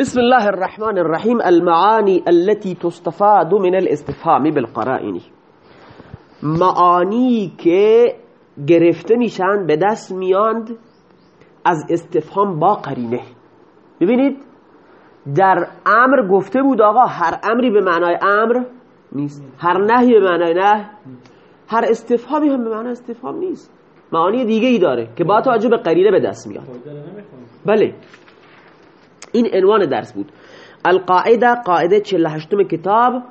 بسم الله الرحمن الرحيم. المعاني التي تستفاد من الاستفهام بالقرائن. معانی که گرفته میشن به دست میاند از استفهام با قرینه. ببینید در امر گفته بود آقا هر امری به معنای امر نیست. هر نهی به معنای نه هر استفهامی هم به معنای استفهام نیست. معانی دیگه ای داره که با توجه به قرینه به دست میاد. بله. این عنوان درس بود. القاعده قاعده 48 کتاب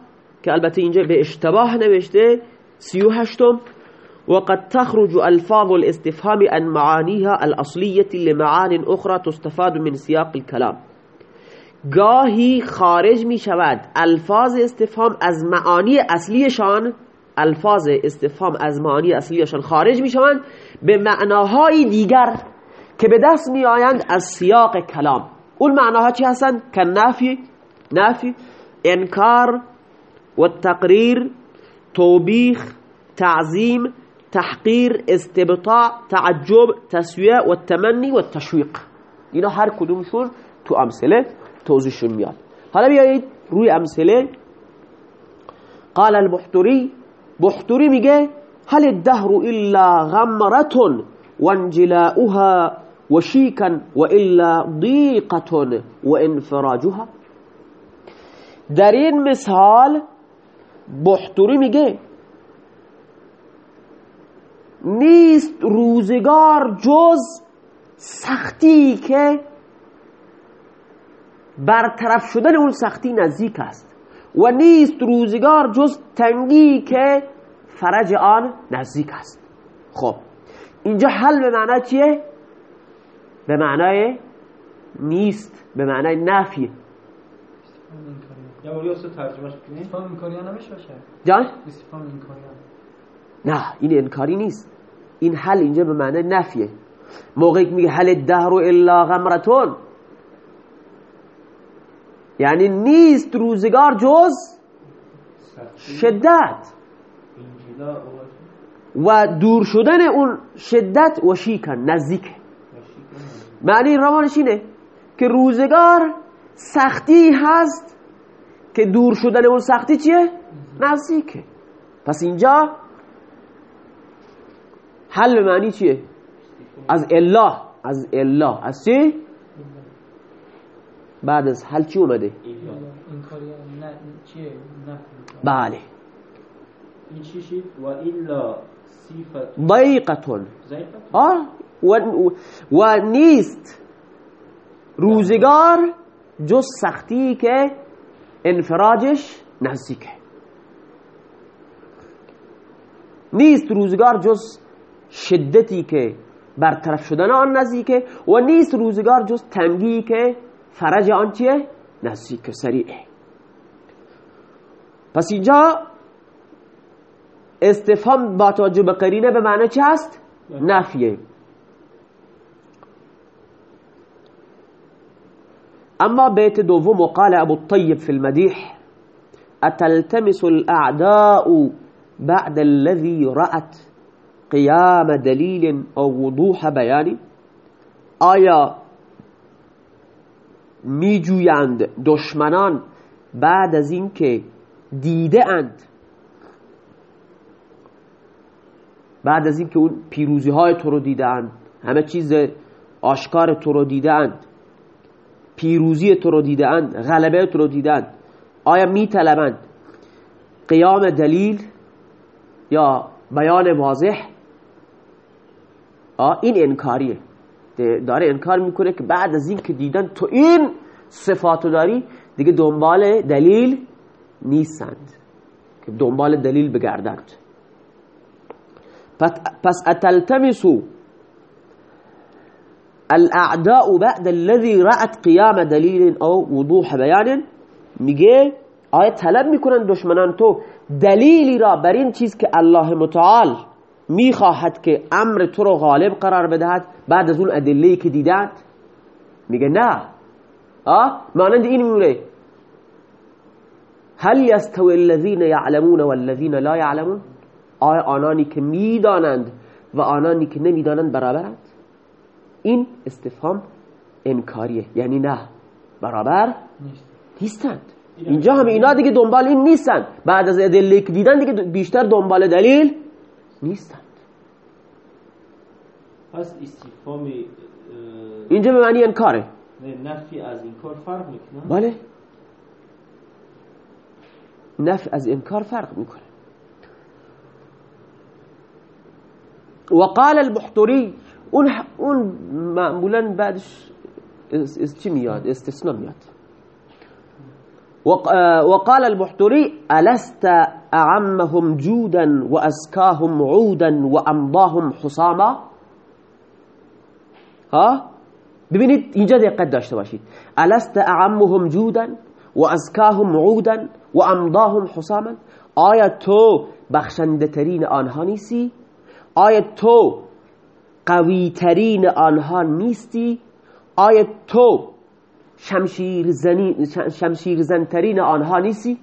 که البته اینجا به اشتباه نوشته 38 وقد تخرج الفاظ الاستفهام عن معانيها الأصلية لمعان أخرى تستفاد من سياق الكلام گاهی خارج می شود الفاظ استفهام از معانی اصلیشان الفاظ استفهام از معانی اصلیشان خارج می شوند به معناهای دیگر که به دست می آیند از سیاق کلام. اون معناها چی هستند که نفی نفی انکار و تقریر توبیخ تعظیم تحقیر استبطاع تعجب تسویه و تمنی و تشویق اینا هر کدومشون تو أمثلة توضیحشون میاد حالا بیایید روی أمثلة. قال البحتری بحتری میگه هل الدهر إلا غمرة وانجلاؤها؟ وشيكا وإلا ضيقة وانفراجها در این مثال بحتری میگه نیست روزگار جز سختی که برطرف شدن اون سختی نزدیک است و نیست روزگار جز تنگی که فرج آن نزدیک است خب اینجا حل به معنی چیه؟ به معنای نیست به معنای نفی. جان؟ نه این انکاری نیست. این حل اینجا به معنای نفیه. موقعی که میگه حل الدهر الا غمرتون. یعنی نیست روزگار جز شدت. و دور شدن اون شدت و شیکن نزدیک معنی این روانش اینه که روزگار سختی هست که دور شدن اون سختی چیه؟ نزدیکه پس اینجا حل به معنی چیه؟ از الله از الله از چی؟ بعد از حل چی اومده؟ بله این چی شید؟ و صفت ضیقتون آه و, و نیست روزگار جز سختی که انفراجش نزدیکه نیست روزگار جز شدتی که برطرف شدن آن نزدیکه و نیست روزگار جز تنگی که فرج آن چیه؟ نزدیک سریعه پس اینجا استفهام با توجه به قرینه به معنی چه هست؟ نفیه اما بیت دوم قال ابو الطيب في المديح اتلتمس الاعداء بعد الذي رأت قيام دلیل او وضوح بیانی آیا میجویند دشمنان بعد از اینکه دیده بعد از اینکه اون پیروزی های تو رو دیدند همه چیز آشکار تو رو دیدند پیروزی تو رو دیدند غلبه تو رو دیدند آیا می طلبند قیام دلیل یا بیان واضح؟ این انکاریه. داره انکار می‌کنه که بعد از این که دیدن تو این صفاتو داری دیگه دنبال دلیل نیستند. که دنبال دلیل بگردند. پس اتلتمسوا الاعداء بعد الذي رأت قیام دلیل او وضوح بیان میگه آیا طلب می‌کنن دشمنان تو. دلیلی را بر این چیز که الله متعال می‌خواهد که امر تو رو غالب قرار بدهد بعد از اون ادلهی که دیدند میگه نه. آه مانند این میمونه هل یستوی الذین یعلمون والذین لا یعلمون؟ آیا آنانی که می‌دانند و آنانی که نمی‌دانند برابرند؟ این استفهام انکاریه یعنی نه. برابر نیست. نیستند. اینجا هم اینا دیگه دنبال این نیستند بعد از ادله که دیدن دیگه بیشتر دنبال دلیل نیستند. پس استفهام اینجا به معنی انکاره. نفی از این کار فرق می‌کنه. بله. نفع از انکار فرق می‌کنه. وقال البحتری اون اون معمولا بعدش چی میاد؟ استثناء میاد. وق- وقال البحتري ألست أعمهم جودا وأزكاهم عودا وأمضاهم حساما ها؟ ببینید اینجا دقت داشته باشید. ألست أعمهم جودا وأزكاهم عودا وأمضاهم حساما آیا تو بخشنده ترین آنها نیستی؟ آیا تو قوی ترین آنها نیستی؟ آیا تو شمشیر زنی شمشیر زنترین آنها نیستی؟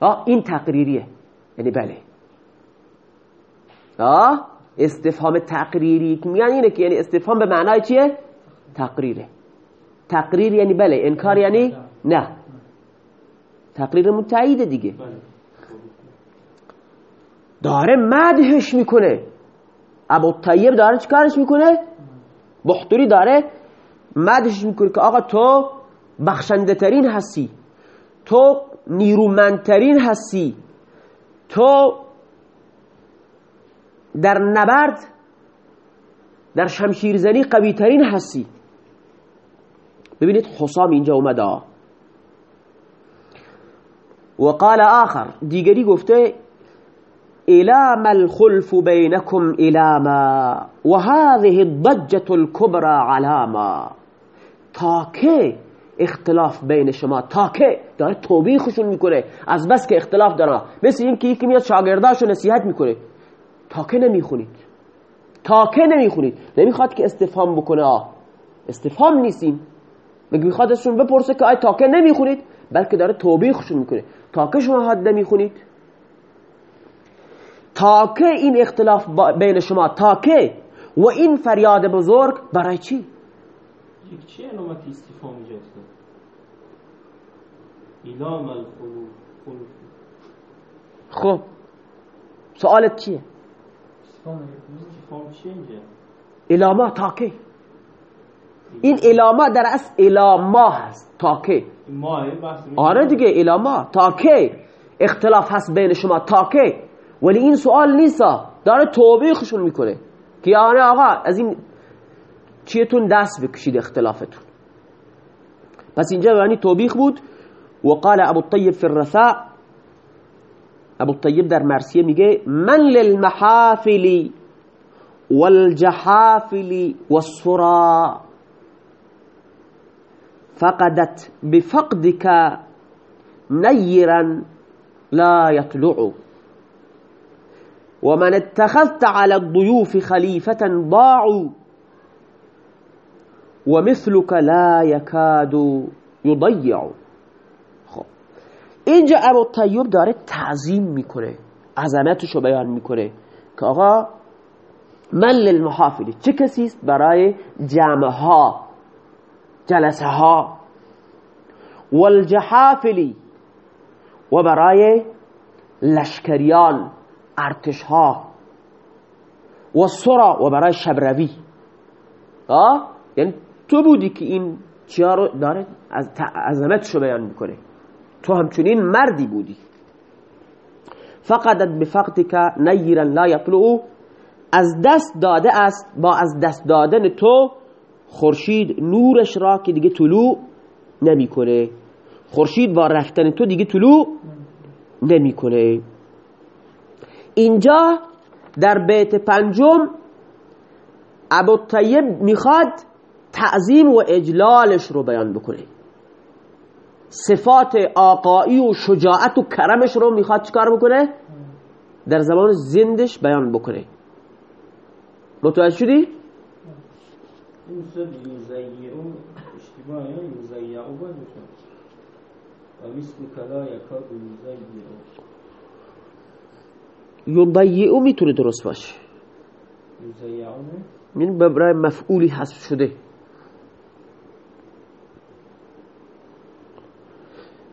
آه این تقریریه. یعنی بله. آه استفهام تقریری که میگن اینه که یعنی استفهام به معنای چیه؟ تقریره. تقریر یعنی بله انکار یعنی نه. تقریر متعیده دیگه. بله. داره مدهش می‌کنه. ابو طیب داره چیکارش می‌کنه بختوری داره مدهش می‌کنه که آقا تو بخشنده ترین هستی تو نیرومندترین هستی تو در نبرد در شمشیرزنی قوی ترین هستی ببینید حسام اینجا اومده وقال آخر دیگری گفته إلى ما الخلف بينكم إلى ما وهذه الضجة الكبرى علامة. تاکه اختلاف بین شما تاکه داره توبیخشون می‌کنه. از بس که اختلاف داره. مثل این که یکی میاد شاگرداشو نصیحت می‌کنه. تاکه نمی‌خونید. تاکه نمی‌خونید. نمی‌خواد که استفهام بکنه. استفهام نیستیم. مگه می‌خواد ازشون بپرسه که آی تاکه نمی‌خونید؟ بلکه داره توبیخشون می‌کنه. تاکه شما حد نمی‌خونید. تاکه این اختلاف بین شما تاکه و این فریاد بزرگ برای چی؟ یک چه علامت استفهام ایلام الخلوف خب. سوالت چیه؟ الاما تاکه این الاما در اصل الاما هست تاکه آره دیگه الاما تاکه اختلاف هست بین شما تاکه ولی این سوال نیستا داره توبیخشون می‌کنه. که یعنی آقا از این چیتون دست بکشید اختلافتون. پس اینجا یعنی توبیخ بود. و قال ابو الطیب فی الرثاء ابو الطیب در مرسیه میگه من للمحافل والجحافل والسرا. فقدت بفقدك نيرا لا يطلع ومن اتخذت على الضيوف خليفة ضاعوا ومثلك لا يكاد يضيع. خب. اینجا ابو طیب داره تعظیم می‌کنه عظمتشو بیان می‌کنه که آقا من للمحافلی چه کسی است؟ برای جمع ها جلسه ها والجحافلی و برای لشکریان. ارتش ها و سرا و برای شبروی. آه؟ یعنی تو بودی که این چیا رو داره از عظمتشو بیان می‌کنه. تو همچنین مردی بودی. فقدت بفقدك نیرا لا یطلعو از دست داده است با از دست دادن تو خورشید نورش را که دیگه طلوع نمی‌کنه. خورشید با رفتن تو دیگه طلوع نمی‌کنه. اینجا در بیت پنجم ابو طیب می‌خواد تعظیم و اجلالش رو بیان بکنه. صفات آقایی و شجاعت و کرمش رو می‌خواد چکار بکنه؟ در زمان زندش بیان بکنه. متوجه شدی؟ این صد یوزیعو اشتباه یا یوزیعو باید بشه و مثل کلا یکاد یوزیعو یضیعو می‌تونه درست باشه. یوزیعو این برای مفعولی حذف شده.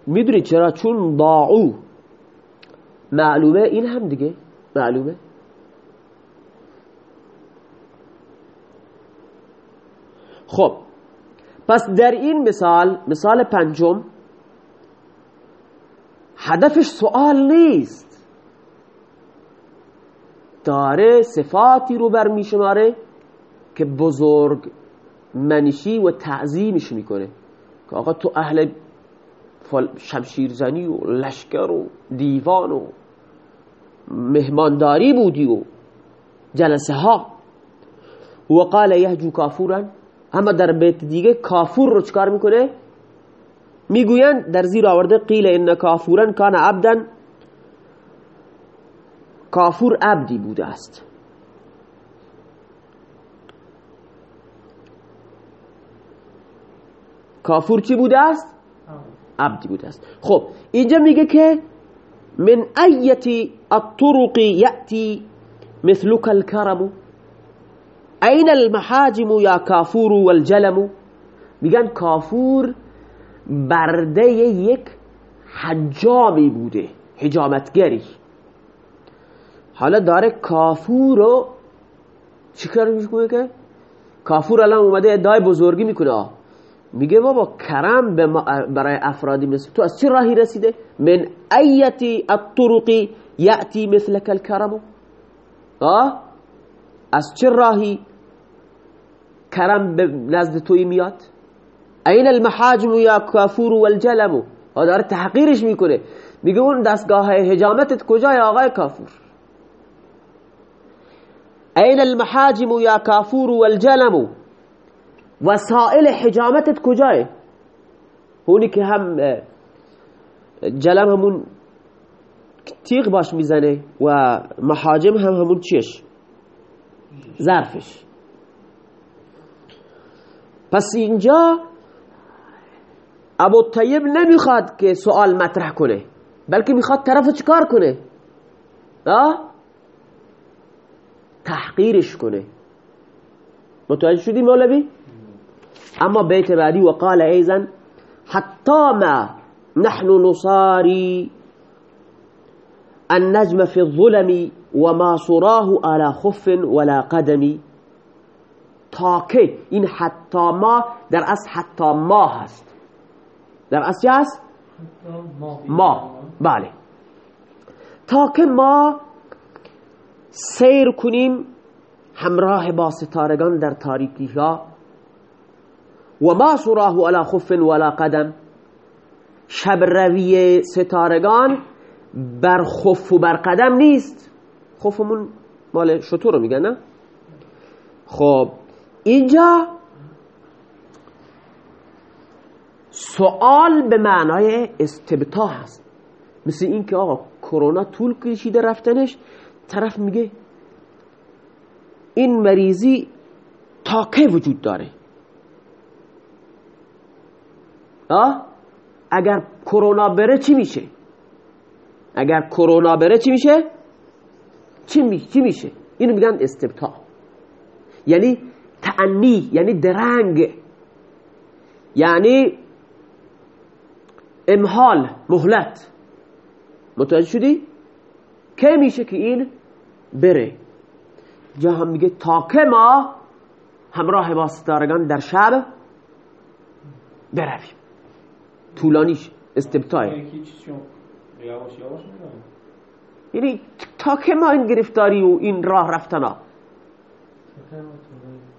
می‌دونی چرا؟ چون ضاعو معلومه؟ این هم دیگه. معلومه؟ خب. پس در این مثال مثال پنجم هدفش سوال نیست. داره صفاتی رو بر میشماره که بزرگ منشی و تعظیمش می‌کنه. که آقا تو اهل شمشیرزنی و لشکر و دیوان و مهمانداری بودی و جلسه ها و قال یهجو کافورن. اما در بیت دیگه کافور رو چکار می‌کنه؟ می‌گویند در زیر آورده قیل ان کافورن کان عبدا کافور عبدی بوده است. کافور چی بوده است؟ عبدی بوده است. خب اینجا میگه که من ایتی الطرق یأتی مثلک الكرم این المحاجم یا کافور والجلم. میگن کافور برده یک حجامی بوده حجامتگری. حالا داره کافور رو چیکار می‌کنه؟ که کافور الان اومده ادعای بزرگی می‌کنه. میگه بابا کرم برای افرادی مثل تو از چه راهی رسیده؟ من ایتی الطرقی یأتی مثلک الکرم. آه از چه راهی کرم به نزد توی میاد؟ این المحاجم یا کافور والجلم. ها داره تحقیرش می‌کنه. میگه اون دستگاه هجامتت کجای آقای کافور؟ این المحاجم یا کافور والجلم؟ وسائل حجامتت کجای؟ اونی که هم جلم همون تیغ باش می‌زنه و محاجم هم همون چیش؟ ظرفش. پس اینجا ابو طیب نمی‌خواد که سوال مطرح کنه بلکه می‌خواد طرف چکار کنه؟ آه؟ تحقیرش کنه. متوجه شدی مولوی؟ اما بیت بعدی وقال ایزن حتی ما نحن نصاري النجم في الظلم وما صراه على خف ولا قدم تاکه این حتی ما در اصل حتی ما هست. در اصل هست؟ ما. بله. تاکه ما سیر کنیم همراه با ستارگان در تاریکی ها و ما سراه علی خف ولا قدم. شب روی ستارگان بر خف و بر قدم نیست. خفمون مال شطور رو میگن نه؟ خب اینجا سوال به معنای استبتاه هست. مثل این که آقا کرونا طول کشیده رفتنش طرف میگه این مریضی تا که وجود داره آه؟ اگر کرونا بره چی میشه اگر کرونا بره چی میشه چی, می؟ چی میشه اینو میگن استبتاه یعنی تعنی یعنی درنگ یعنی امحال مهلت متوجه شدی؟ که میشه که این بره؟ جا هم میگه تا که ما همراه با ستارگان در شب برویم. طولانیش استبتاه یعنی تا که ما این گرفتاری و این راه رفتنا.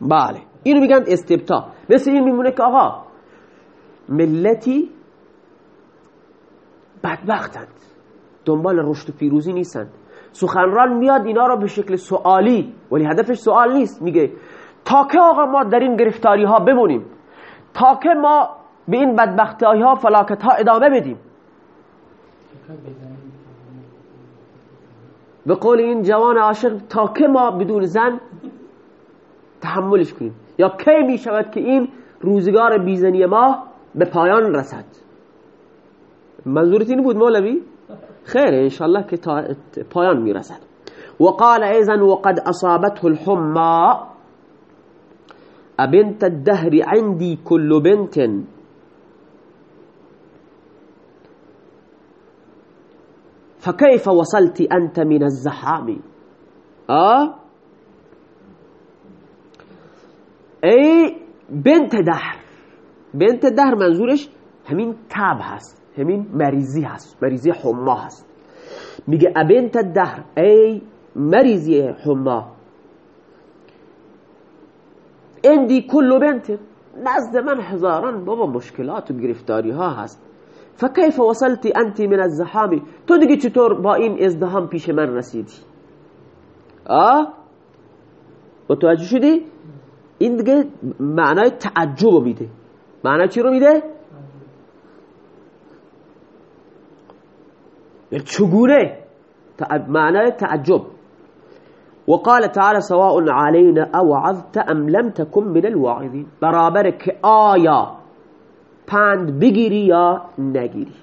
بله. اینو میگن استبتا مثل این میمونه که آقا ملتی بدبختند. دنبال رشد و پیروزی نیستند سخنران میاد اینا رو به شکل سوالی ولی هدفش سوال نیست. میگه تا که آقا ما در این گرفتاری ها بمونیم تا که ما به این بدبختی ها فلاکت ها ادامه بدیم. به قول این جوان عاشق تا که ما بدون زن تحملش کنیم. یا کی می شود که این روزگار بیزنی ما به پایان رسد؟ منظورت این بود مولوی؟ خیره انشالله که تا پایان می رسد وقال أيضا وقد أصابته الحمى أبنت الدهر عندي كل بنت. فكيف وصلت أنت من الزحام؟ آه؟ ای بنت دهر. بنت دهر منظورش همین تب هست. همین مریضی هست مریضی حما هست. میگه ابنت دهر ای مریضی حما. اندی کل بنت نزد من هزاران بابا مشکلات و گرفتاری ها هست. فکیف وصلتی انتی من الزحامی تو دیگه چطور با این ازدهام پیش من رسیدی؟ آه؟ متوجه شدی؟ این دیگه معنای تعجب میده. معنای چی رو میده؟ چگونه معنای تعجب. وقال تعالى سواء علينا اوعظت ام لم تكن من الواعظين برابر که آیا پند بگیری یا نگیری.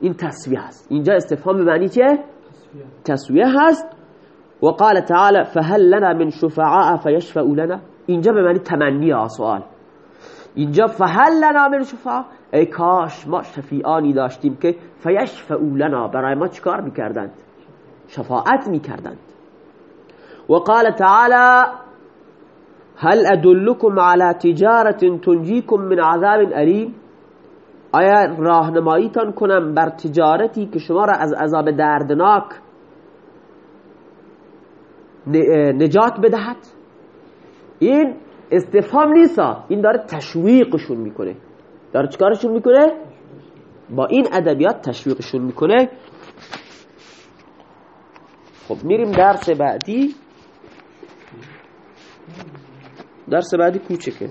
این تسویه هست. اینجا استفهام معنی چیه؟ تسویه هست. وقال تعالى فهل لنا من شفعاء فيشفعوا لنا. اینجا به معنی تمنی سوال. اینجا فهل لنا من شفعاء ای کاش ما شفیعانی داشتیم که فیشفعوا لنا. برای ما چکار می‌کردند؟ شفاعت می‌کردند. وقال تعالى هل ادلكم على تجارة تنجيكم من عذاب أليم آیا راهنماییتان کنم بر تجارتی که شما را از عذاب دردناک نجات بدهد؟ این استفهام نیست. این داره تشویقشون می‌کنه. داره چیکارشون می‌کنه؟ با این ادبیات تشویقشون می‌کنه. خب میریم درس بعدی. درس بعدی کوچکه